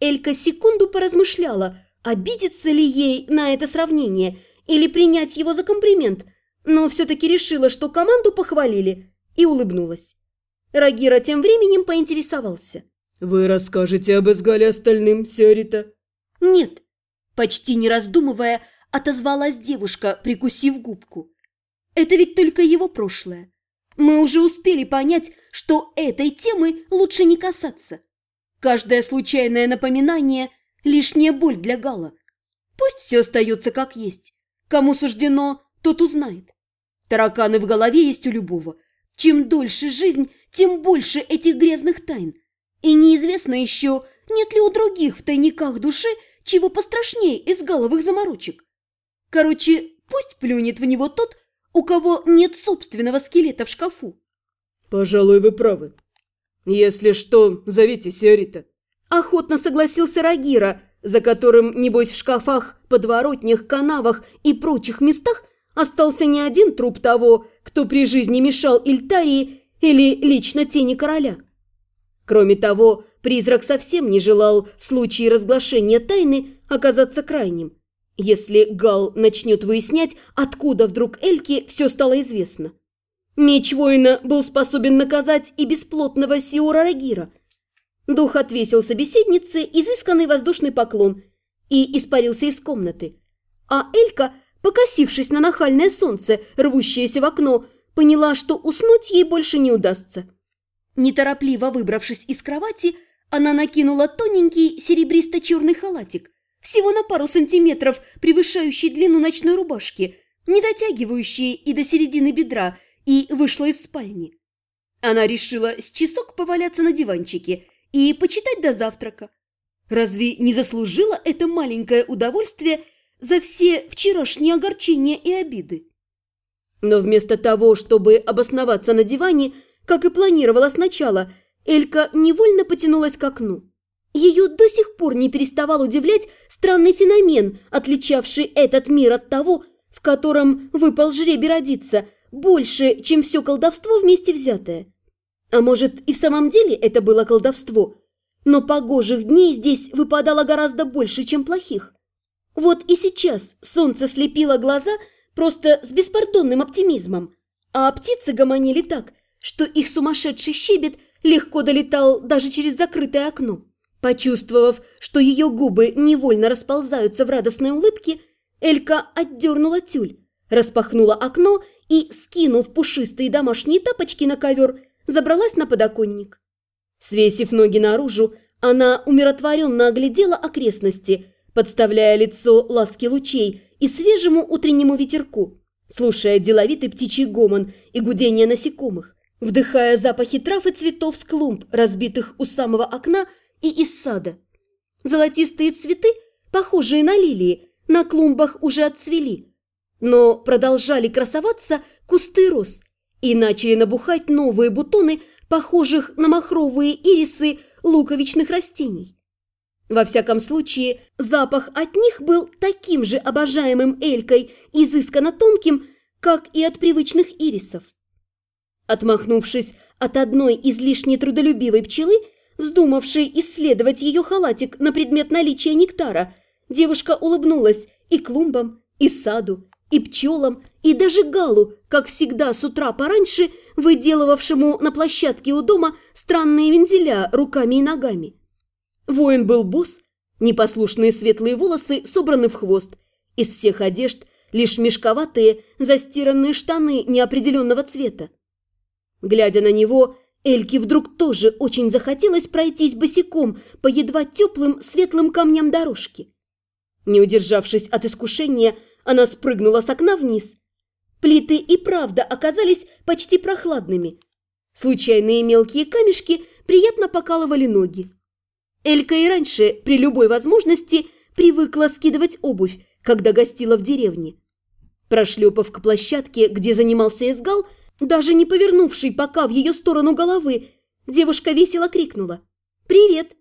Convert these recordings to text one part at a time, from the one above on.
Элька секунду поразмышляла, обидеться ли ей на это сравнение или принять его за комплимент, но все-таки решила, что команду похвалили, и улыбнулась. Рагира тем временем поинтересовался. «Вы расскажете об Изгале остальным, Сиорита?» «Нет», – почти не раздумывая, отозвалась девушка, прикусив губку. «Это ведь только его прошлое. Мы уже успели понять, что этой темы лучше не касаться. Каждое случайное напоминание – лишняя боль для Гала. Пусть все остается как есть. Кому суждено, тот узнает. Тараканы в голове есть у любого. Чем дольше жизнь, тем больше этих грязных тайн. И неизвестно еще, нет ли у других в тайниках души чего пострашнее из головых заморочек. Короче, пусть плюнет в него тот, у кого нет собственного скелета в шкафу. Пожалуй, вы правы. Если что, зовите Сиорита. Охотно согласился Рагира, за которым, небось, в шкафах, подворотнях, канавах и прочих местах остался не один труп того, кто при жизни мешал Ильтарии или лично тени короля. Кроме того, призрак совсем не желал в случае разглашения тайны оказаться крайним. Если Гал начнет выяснять, откуда вдруг Эльке все стало известно. Меч воина был способен наказать и бесплотного Сиора Рагира. Дух отвесил собеседнице изысканный воздушный поклон и испарился из комнаты. А Элька, покосившись на нахальное солнце, рвущееся в окно, поняла, что уснуть ей больше не удастся. Неторопливо выбравшись из кровати, она накинула тоненький серебристо-черный халатик, всего на пару сантиметров превышающий длину ночной рубашки, не дотягивающий и до середины бедра, и вышла из спальни. Она решила с часок поваляться на диванчике и почитать до завтрака. Разве не заслужила это маленькое удовольствие за все вчерашние огорчения и обиды? Но вместо того, чтобы обосноваться на диване, как и планировала сначала, Элька невольно потянулась к окну. Ее до сих пор не переставал удивлять странный феномен, отличавший этот мир от того, в котором выпал жребий родиться, больше, чем все колдовство вместе взятое. А может, и в самом деле это было колдовство, но погожих дней здесь выпадало гораздо больше, чем плохих. Вот и сейчас солнце слепило глаза просто с беспардонным оптимизмом, а птицы гомонили так, что их сумасшедший щебет легко долетал даже через закрытое окно. Почувствовав, что ее губы невольно расползаются в радостной улыбке, Элька отдернула тюль, распахнула окно и, скинув пушистые домашние тапочки на ковер, забралась на подоконник. Свесив ноги наружу, она умиротворенно оглядела окрестности, подставляя лицо ласки лучей и свежему утреннему ветерку, слушая деловитый птичий гомон и гудение насекомых вдыхая запахи трав и цветов с клумб, разбитых у самого окна и из сада. Золотистые цветы, похожие на лилии, на клумбах уже отцвели, но продолжали красоваться кусты роз и начали набухать новые бутоны, похожих на махровые ирисы луковичных растений. Во всяком случае, запах от них был таким же обожаемым Элькой, изысканно тонким, как и от привычных ирисов. Отмахнувшись от одной излишне трудолюбивой пчелы, вздумавшей исследовать ее халатик на предмет наличия нектара, девушка улыбнулась и клумбам, и саду, и пчелам, и даже Галу, как всегда с утра пораньше, выделывавшему на площадке у дома странные вензеля руками и ногами. Воин был босс, непослушные светлые волосы собраны в хвост, из всех одежд лишь мешковатые, застиранные штаны неопределенного цвета. Глядя на него, Эльке вдруг тоже очень захотелось пройтись босиком по едва теплым светлым камням дорожки. Не удержавшись от искушения, она спрыгнула с окна вниз. Плиты и правда оказались почти прохладными. Случайные мелкие камешки приятно покалывали ноги. Элька и раньше, при любой возможности, привыкла скидывать обувь, когда гостила в деревне. Прошлепав к площадке, где занимался Эсгал, даже не повернувший пока в ее сторону головы, девушка весело крикнула «Привет!».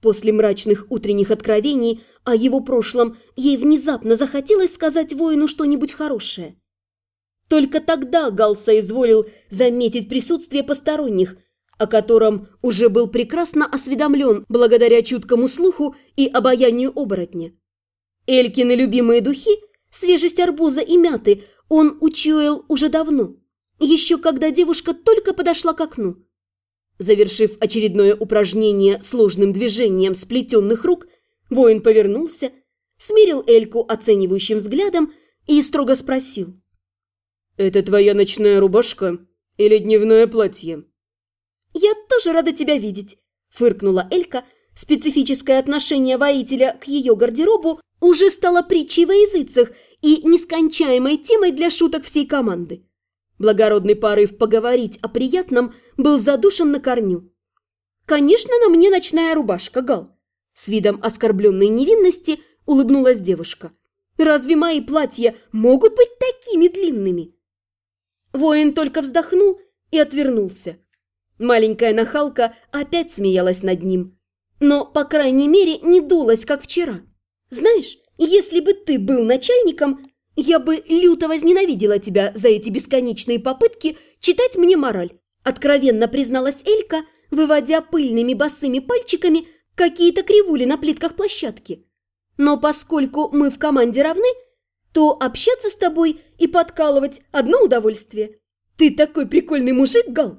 После мрачных утренних откровений о его прошлом ей внезапно захотелось сказать воину что-нибудь хорошее. Только тогда Гал соизволил заметить присутствие посторонних, о котором уже был прекрасно осведомлен благодаря чуткому слуху и обаянию оборотня. Элькины любимые духи, свежесть арбуза и мяты он учуял уже давно, еще когда девушка только подошла к окну. Завершив очередное упражнение сложным движением сплетенных рук, воин повернулся, смирил Эльку оценивающим взглядом и строго спросил. «Это твоя ночная рубашка или дневное платье?» «Я тоже рада тебя видеть», – фыркнула Элька. Специфическое отношение воителя к ее гардеробу уже стало притчей во языцах и нескончаемой темой для шуток всей команды. Благородный порыв поговорить о приятном был задушен на корню. «Конечно, на мне ночная рубашка, Гал!» С видом оскорбленной невинности улыбнулась девушка. «Разве мои платья могут быть такими длинными?» Воин только вздохнул и отвернулся. Маленькая нахалка опять смеялась над ним. Но, по крайней мере, не дулась, как вчера. Знаешь, если бы ты был начальником, я бы люто возненавидела тебя за эти бесконечные попытки читать мне мораль. Откровенно призналась Элька, выводя пыльными босыми пальчиками какие-то кривули на плитках площадки. Но поскольку мы в команде равны, то общаться с тобой и подкалывать – одно удовольствие. Ты такой прикольный мужик, Гал.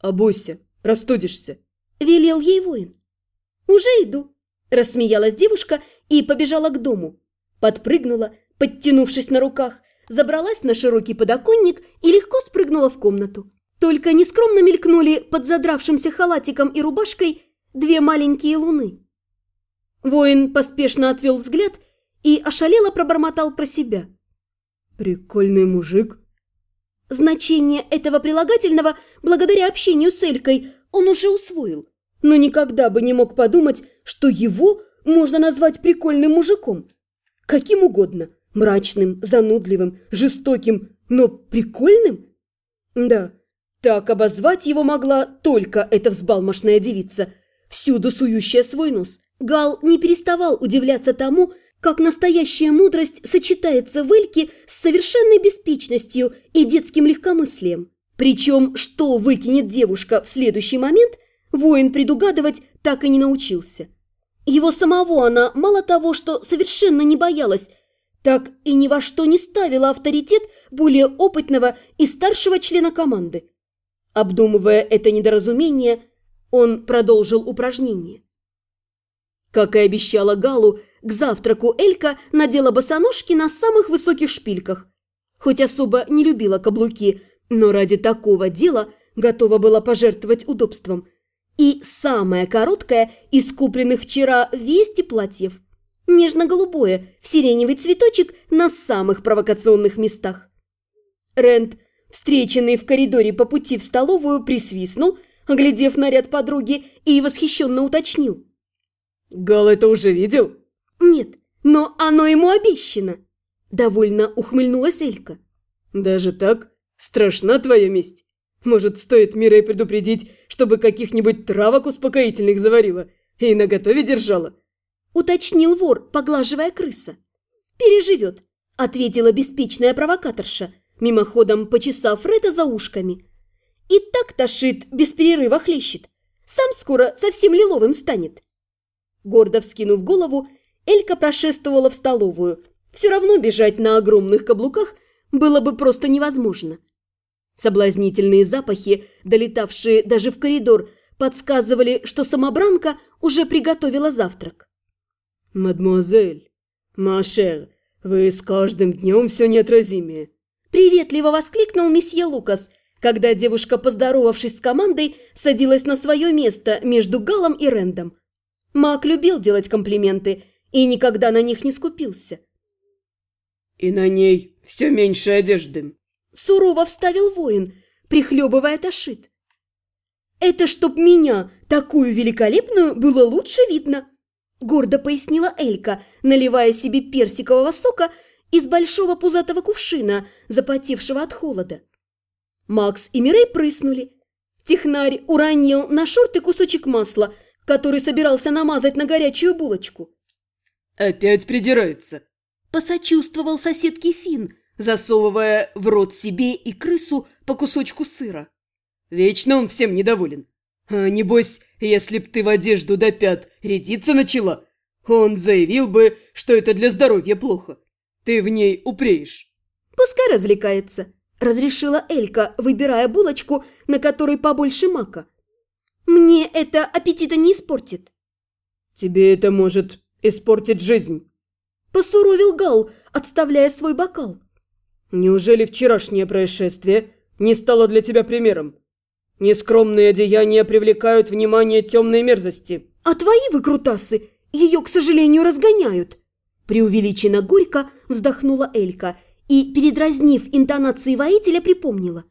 «Обуйся, простудишься», – велел ей воин. «Уже иду», – рассмеялась девушка и побежала к дому. Подпрыгнула, подтянувшись на руках, забралась на широкий подоконник и легко спрыгнула в комнату. Только нескромно мелькнули под задравшимся халатиком и рубашкой две маленькие луны. Воин поспешно отвел взгляд и ошалело пробормотал про себя. «Прикольный мужик», Значение этого прилагательного, благодаря общению с Элькой, он уже усвоил, но никогда бы не мог подумать, что его можно назвать прикольным мужиком. Каким угодно – мрачным, занудливым, жестоким, но прикольным? Да, так обозвать его могла только эта взбалмошная девица, всюду сующая свой нос. Гал не переставал удивляться тому, как настоящая мудрость сочетается в Эльке с совершенной беспечностью и детским легкомыслием. Причем, что выкинет девушка в следующий момент, воин предугадывать так и не научился. Его самого она мало того, что совершенно не боялась, так и ни во что не ставила авторитет более опытного и старшего члена команды. Обдумывая это недоразумение, он продолжил упражнение. Как и обещала Галу, к завтраку Элька надела босоножки на самых высоких шпильках. Хоть особо не любила каблуки, но ради такого дела готова была пожертвовать удобством. И самое короткое из купленных вчера вести платьев. Нежно-голубое, в сиреневый цветочек на самых провокационных местах. Рент, встреченный в коридоре по пути в столовую, присвистнул, оглядев наряд подруги, и восхищенно уточнил. «Гал это уже видел?» «Нет, но оно ему обещано!» Довольно ухмыльнулась Элька. «Даже так? Страшна твоя месть? Может, стоит Мирой предупредить, чтобы каких-нибудь травок успокоительных заварила и наготове держала?» Уточнил вор, поглаживая крыса. «Переживет», — ответила беспечная провокаторша, мимоходом почесав Фреда за ушками. «И так тошит, без перерыва хлещет. Сам скоро совсем лиловым станет». Гордо вскинув голову, Элька прошествовала в столовую. Все равно бежать на огромных каблуках было бы просто невозможно. Соблазнительные запахи, долетавшие даже в коридор, подсказывали, что самобранка уже приготовила завтрак. «Мадемуазель, Машер, вы с каждым днем все неотразимее!» Приветливо воскликнул месье Лукас, когда девушка, поздоровавшись с командой, садилась на свое место между Галом и Рэндом. Мак любил делать комплименты и никогда на них не скупился. «И на ней все меньше одежды», – сурово вставил воин, прихлебывая ташит. «Это чтоб меня, такую великолепную, было лучше видно», – гордо пояснила Элька, наливая себе персикового сока из большого пузатого кувшина, запотевшего от холода. Макс и Мирей прыснули. Технарь уронил на шорты кусочек масла, который собирался намазать на горячую булочку. «Опять придирается!» Посочувствовал соседке Фин, засовывая в рот себе и крысу по кусочку сыра. Вечно он всем недоволен. А небось, если б ты в одежду до пят рядиться начала, он заявил бы, что это для здоровья плохо. Ты в ней упреешь. Пускай развлекается, разрешила Элька, выбирая булочку, на которой побольше мака. Мне это аппетита не испортит. Тебе это может испортить жизнь. Посуровил Гал, отставляя свой бокал. Неужели вчерашнее происшествие не стало для тебя примером? Нескромные одеяния привлекают внимание темной мерзости. А твои выкрутасы ее, к сожалению, разгоняют. Преувеличенно горько вздохнула Элька и, передразнив интонации воителя, припомнила.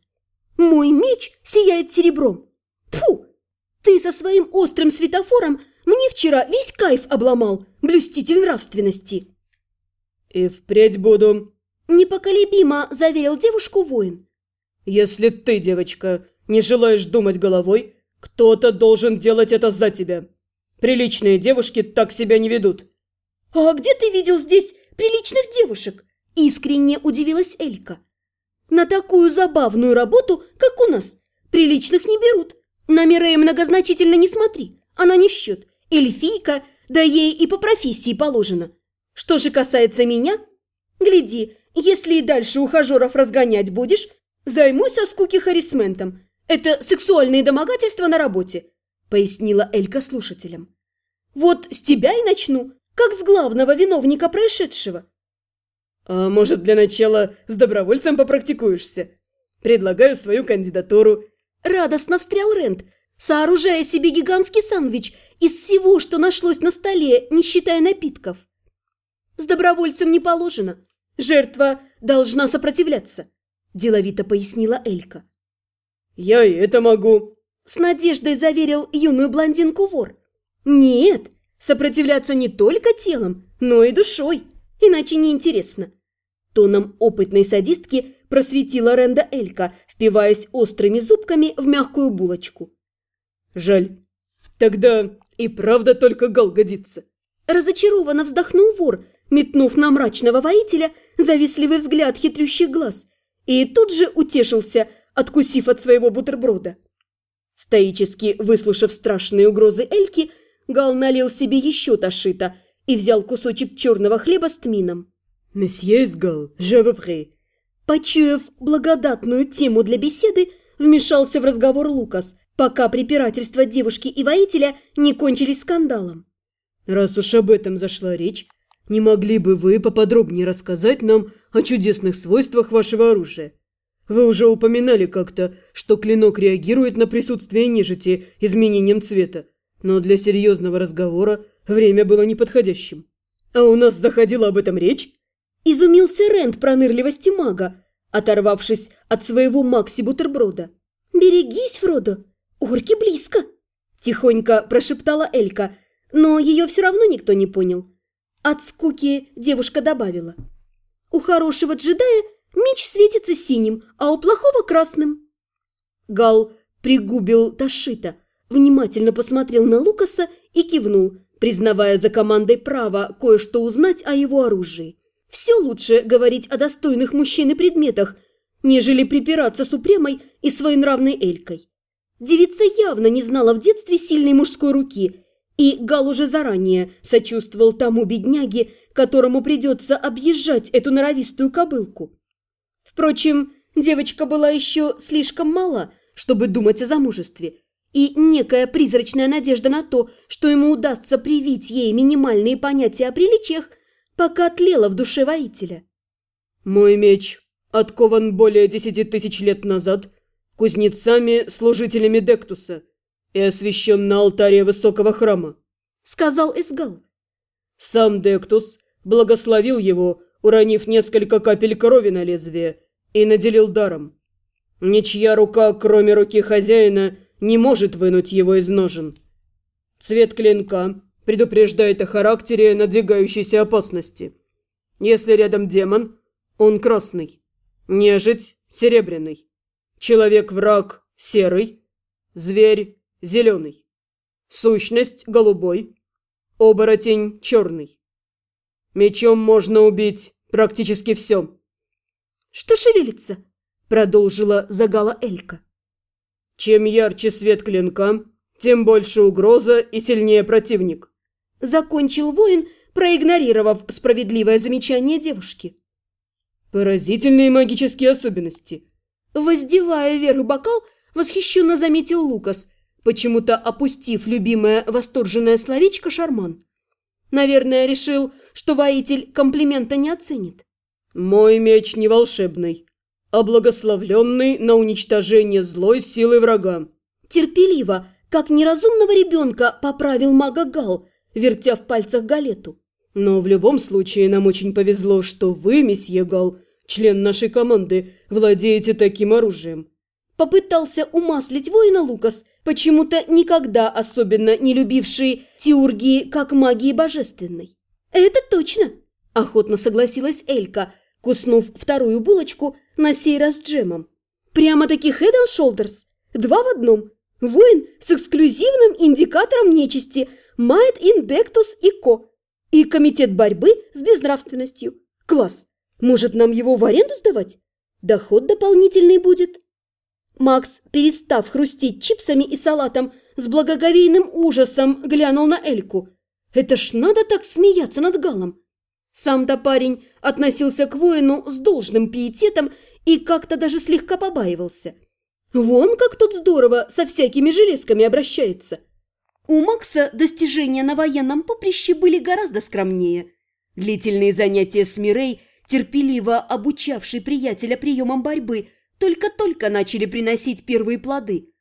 «Мой меч сияет серебром. Фу! Ты со своим острым светофором мне вчера весь кайф обломал, блюститель нравственности». «И впредь буду», – непоколебимо заверил девушку воин. «Если ты, девочка, не желаешь думать головой, кто-то должен делать это за тебя. Приличные девушки так себя не ведут». «А где ты видел здесь приличных девушек?» – искренне удивилась Элька. «На такую забавную работу, как у нас, приличных не берут. На Мирея многозначительно не смотри, она не в счет. Эльфийка, да ей и по профессии положено. Что же касается меня, гляди, если и дальше ухажеров разгонять будешь, займусь о скуке харисментом, это сексуальные домогательства на работе», – пояснила Элька слушателям. «Вот с тебя и начну, как с главного виновника происшедшего». «А может, для начала с добровольцем попрактикуешься? Предлагаю свою кандидатуру». Радостно встрял Рент, сооружая себе гигантский сандвич из всего, что нашлось на столе, не считая напитков. «С добровольцем не положено. Жертва должна сопротивляться», – деловито пояснила Элька. «Я и это могу!» С надеждой заверил юную блондинку вор. «Нет, сопротивляться не только телом, но и душой, иначе неинтересно». Тоном опытной садистки просветила Ренда Элька, впиваясь острыми зубками в мягкую булочку. «Жаль. Тогда и правда только гал годится». Разочарованно вздохнул вор, метнув на мрачного воителя завистливый взгляд хитрющих глаз, и тут же утешился – откусив от своего бутерброда. Стоически выслушав страшные угрозы Эльки, Гал налил себе еще ташита и взял кусочек черного хлеба с тмином. «Месье Гал, je vous prie». Почуяв благодатную тему для беседы, вмешался в разговор Лукас, пока препирательства девушки и воителя не кончились скандалом. «Раз уж об этом зашла речь, не могли бы вы поподробнее рассказать нам о чудесных свойствах вашего оружия? Вы уже упоминали как-то, что клинок реагирует на присутствие нежити изменением цвета, но для серьезного разговора время было неподходящим. А у нас заходила об этом речь? Изумился Рент пронырливости мага, оторвавшись от своего Макси-бутерброда. «Берегись, Фродо! Орки близко!» Тихонько прошептала Элька, но ее все равно никто не понял. От скуки девушка добавила. «У хорошего джедая Меч светится синим, а у плохого красным. Гал пригубил Ташита, внимательно посмотрел на Лукаса и кивнул, признавая за командой право кое-что узнать о его оружии. Все лучше говорить о достойных мужчин и предметах, нежели припираться с упрямой и своенравной Элькой. Девица явно не знала в детстве сильной мужской руки, и Гал уже заранее сочувствовал тому бедняге, которому придется объезжать эту норовистую кобылку. Впрочем, девочка была еще слишком мала, чтобы думать о замужестве, и некая призрачная надежда на то, что ему удастся привить ей минимальные понятия о приличиях, пока тлела в душе воителя. «Мой меч откован более десяти тысяч лет назад кузнецами-служителями Дектуса и освящен на алтаре высокого храма», — сказал Эсгал. «Сам Дектус благословил его, уронив несколько капель крови на лезвие, и наделил даром. Ничья рука, кроме руки хозяина, не может вынуть его из ножен. Цвет клинка предупреждает о характере надвигающейся опасности. Если рядом демон, он красный, нежить – серебряный, человек-враг – серый, зверь – зеленый, сущность – голубой, оборотень – черный. Мечом можно убить практически все. «Что шевелится?» – продолжила загала Элька. Чем ярче свет клинка, тем больше угроза и сильнее противник. Закончил воин, проигнорировав справедливое замечание девушки. Поразительные магические особенности. Воздевая вверх бокал, восхищенно заметил Лукас, почему-то опустив любимое восторженное словечко «шарман». Наверное, решил, что воитель комплимента не оценит. «Мой меч не волшебный, а благословленный на уничтожение злой силы врага». Терпеливо, как неразумного ребенка, поправил мага Гал, вертя в пальцах галету. «Но в любом случае нам очень повезло, что вы, месье Гал, член нашей команды, владеете таким оружием». Попытался умаслить воина Лукас, почему-то никогда особенно не любивший теургии как магии божественной. «Это точно!» – охотно согласилась Элька, куснув вторую булочку, на сей раз джемом. «Прямо-таки Head and Shoulders, два в одном. Воин с эксклюзивным индикатором нечисти Might Indectus и Co. И комитет борьбы с безнравственностью. Класс! Может, нам его в аренду сдавать? Доход дополнительный будет». Макс, перестав хрустеть чипсами и салатом, с благоговейным ужасом глянул на Эльку. «Это ж надо так смеяться над Галом!» Сам-то парень относился к воину с должным пиететом и как-то даже слегка побаивался. Вон как тут здорово со всякими железками обращается. У Макса достижения на военном поприще были гораздо скромнее. Длительные занятия с Мирей, терпеливо обучавший приятеля приемам борьбы – только-только начали приносить первые плоды.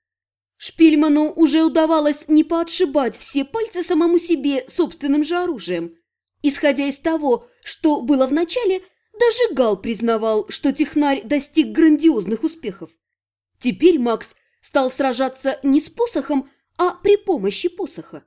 Шпильману уже удавалось не поотшибать все пальцы самому себе собственным же оружием. Исходя из того, что было в начале, даже Гал признавал, что технарь достиг грандиозных успехов. Теперь Макс стал сражаться не с посохом, а при помощи посоха.